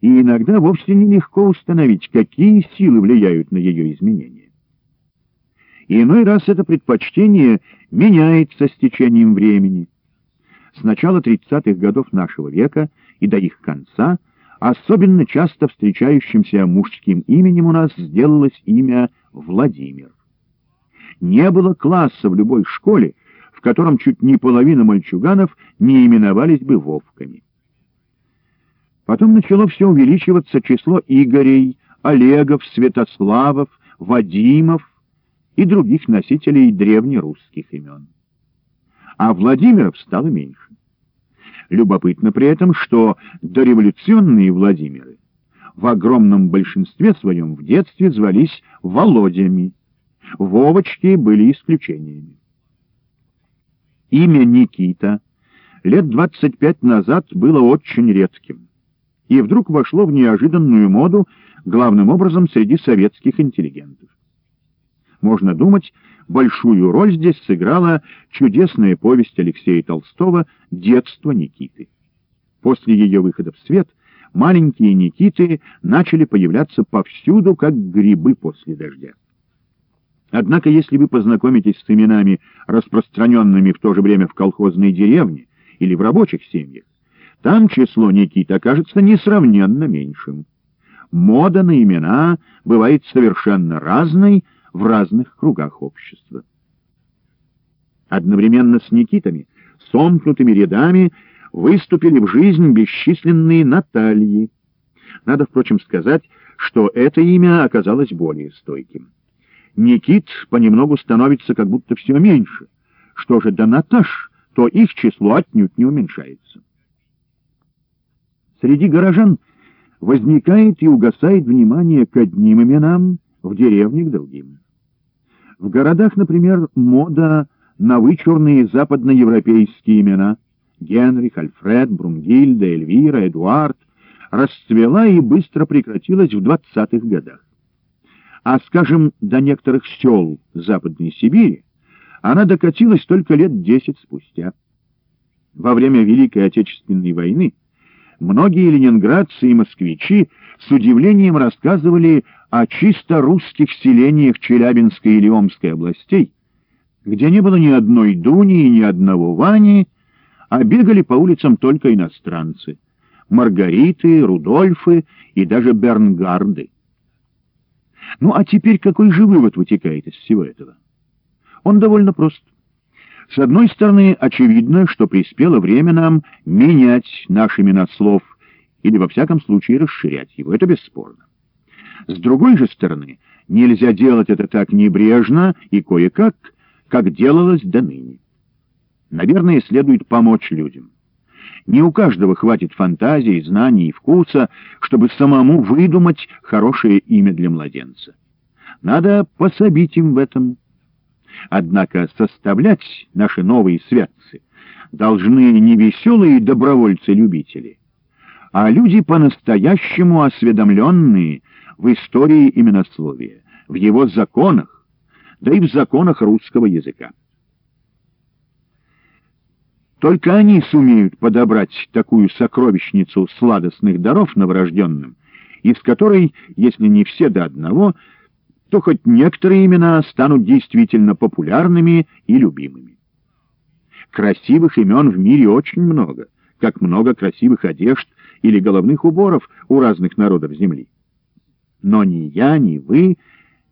и иногда вовсе нелегко установить, какие силы влияют на ее изменение. Иной раз это предпочтение меняется с течением времени. С начала 30-х годов нашего века и до их конца особенно часто встречающимся мужским именем у нас сделалось имя Владимир. Не было класса в любой школе, в котором чуть не половина мальчуганов не именовались бы Вовками. Потом начало все увеличиваться число Игорей, Олегов, Святославов, Вадимов и других носителей древнерусских имен. А Владимиров стало меньше. Любопытно при этом, что дореволюционные Владимиры в огромном большинстве своем в детстве звались Володями. Вовочки были исключениями. Имя Никита лет 25 назад было очень редким и вдруг вошло в неожиданную моду, главным образом среди советских интеллигентов. Можно думать, большую роль здесь сыграла чудесная повесть Алексея Толстого «Детство Никиты». После ее выхода в свет маленькие Никиты начали появляться повсюду, как грибы после дождя. Однако, если вы познакомитесь с именами, распространенными в то же время в колхозной деревне или в рабочих семьях, там число Никит окажется несравненно меньшим. Мода на имена бывает совершенно разной в разных кругах общества. Одновременно с Никитами, сомкнутыми рядами, выступили в жизнь бесчисленные Натальи. Надо, впрочем, сказать, что это имя оказалось более стойким. Никит понемногу становится как будто все меньше. Что же до Наташ, то их число отнюдь не уменьшается. Среди горожан возникает и угасает внимание к одним именам, в деревне к другим. В городах, например, мода на вычурные западноевропейские имена Генрих, Альфред, Брунгильда, Эльвира, Эдуард расцвела и быстро прекратилась в 20-х годах. А, скажем, до некоторых сел Западной Сибири она докатилась только лет десять спустя. Во время Великой Отечественной войны Многие ленинградцы и москвичи с удивлением рассказывали о чисто русских селениях Челябинской и Леомской областей, где не было ни одной Дуни и ни одного Вани, а бегали по улицам только иностранцы — Маргариты, Рудольфы и даже Бернгарды. Ну а теперь какой же вывод вытекает из всего этого? Он довольно прост. С одной стороны, очевидно, что приспело время нам менять наши имена слов или, во всяком случае, расширять его. Это бесспорно. С другой же стороны, нельзя делать это так небрежно и кое-как, как делалось до ныне. Наверное, следует помочь людям. Не у каждого хватит фантазии, знаний и вкуса, чтобы самому выдумать хорошее имя для младенца. Надо пособить им в этом. Однако составлять наши новые святцы должны не веселые добровольцы-любители, а люди по-настоящему осведомленные в истории именословия, в его законах, да и в законах русского языка. Только они сумеют подобрать такую сокровищницу сладостных даров новорожденным, из которой, если не все до одного, то хоть некоторые имена станут действительно популярными и любимыми. Красивых имен в мире очень много, как много красивых одежд или головных уборов у разных народов Земли. Но ни я, ни вы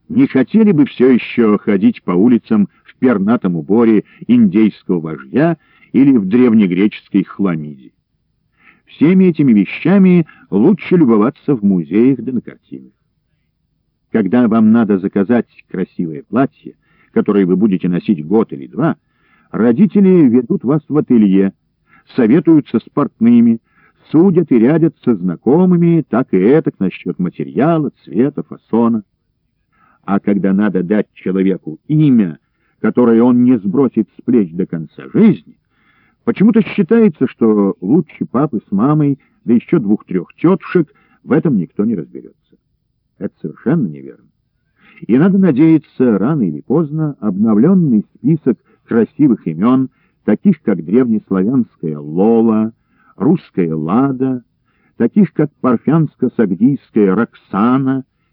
не хотели бы все еще ходить по улицам в пернатом уборе индейского вождя или в древнегреческой хламиде. Всеми этими вещами лучше любоваться в музеях да на картинах. Когда вам надо заказать красивое платье, которое вы будете носить год или два, родители ведут вас в ателье, советуются с портными, судят и рядят со знакомыми, так и этак насчет материала, цвета, фасона. А когда надо дать человеку имя, которое он не сбросит с плеч до конца жизни, почему-то считается, что лучше папы с мамой, да еще двух-трех тетушек, в этом никто не разберется. Это совершенно неверно. И надо надеяться, рано или поздно обновленный список красивых имен, таких как древнеславянская Лола, русская Лада, таких как парфянско-сагдийская Роксана